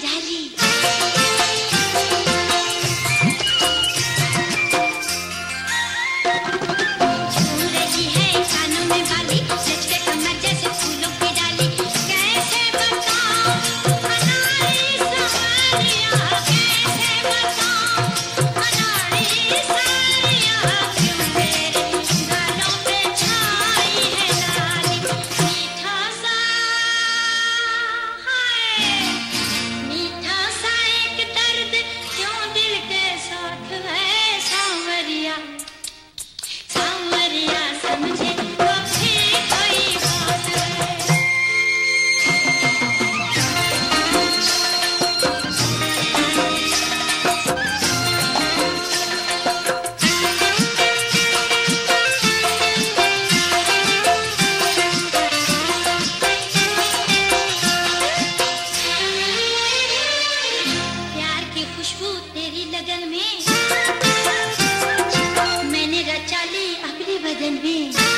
Daddy. में। मैंने रचा ली अपने बदन में।